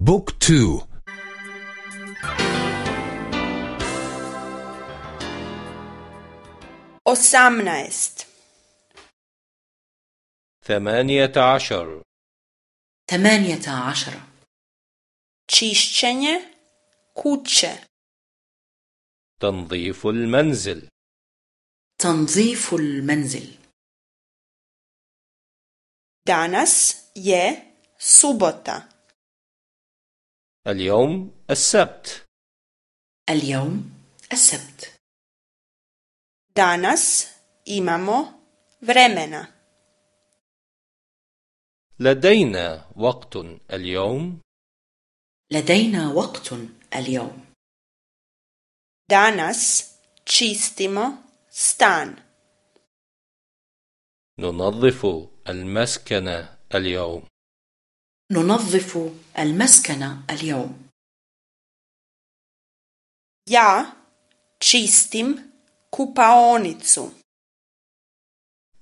بوك تو. Osamnaest. ثمانية عشر. ثمانية عشر. Čišćenje kuće. تنظيف المنزل. تنظيف المنزل. Danas je subota. اليوم السبت. اليوم السبت. Danas imamo vremena. لدينا وقت اليوم. لدينا وقت اليوم. Danas čistimo stan. ننظف المسكن اليوم. ننظف المسكن اليوم. Ja čistim kupaonicu.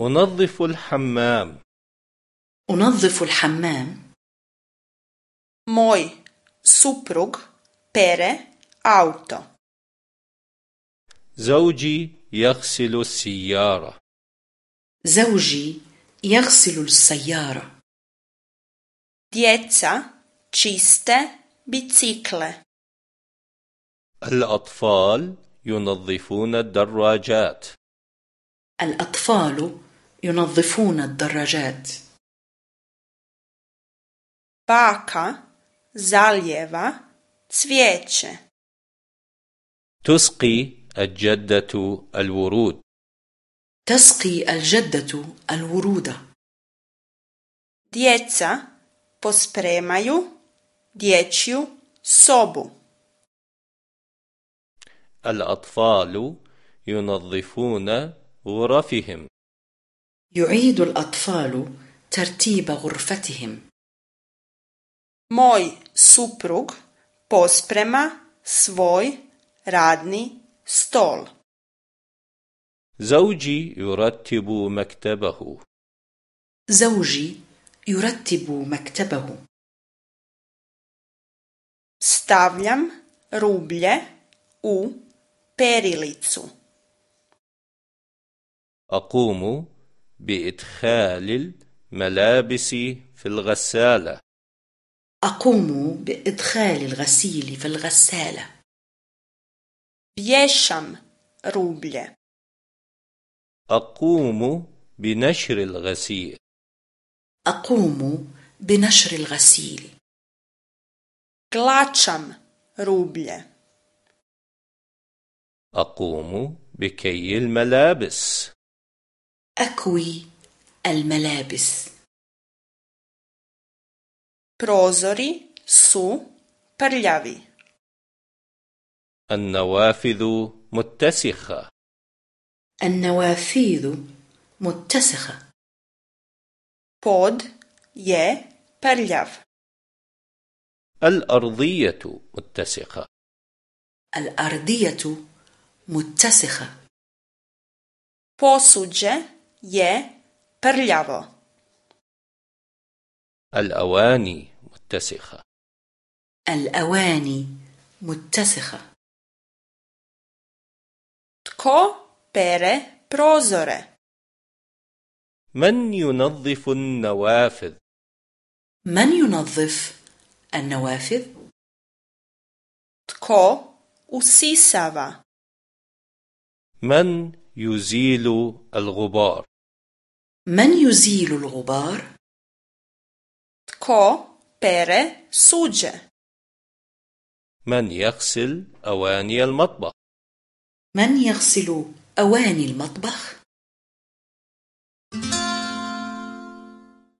أنظف الحمام. أنظف الحمام. Moj suprug pere auto. زوجي يغسل السيارة. زوجي يغسل السيارة. Djeca čiste bicikle الأطفال ينظفون الدراجات. الأطفال ينظفون الدراجات. Baka zaljeva cvijeće. تسقي الجدة الورود. تسقي الجدة الورود. Djeca pospremaju dječju sobu. الأطفال ينظفون غرفهم. يعيد الأطفال ترتيب غرفتهم. Moj suprug posprema svoj radni stol. زوجي يرتب مكتبه زوجي يرتب مكتبه. stavljam rublje u perilicu. أقوم بإدخال الملابس في الغسالة. أقوم بإدخال الغسيل في الغسالة. vješam rublje. أقوم بنشر الغسيل. أقوم بنشر الغسيل. Glačam rublje. أقوم بكي الملابس. أكوي الملابس. Prozori su prljavi. النوافذ متسخة. النوافذ متسخة. Pod je prljav. الأرضية متسخة. الأرضية متسخة. Posuđe je prljavo. الأواني متسخة. الأواني متسخة. Tko pere prozore? من ينظف النوافذ من ينظف النوافذ؟ tko usisava من يزيل الغبار من يزيل الغبار؟ tko pere suđe من يغسل أواني المطبخ من يغسل أواني المطبخ؟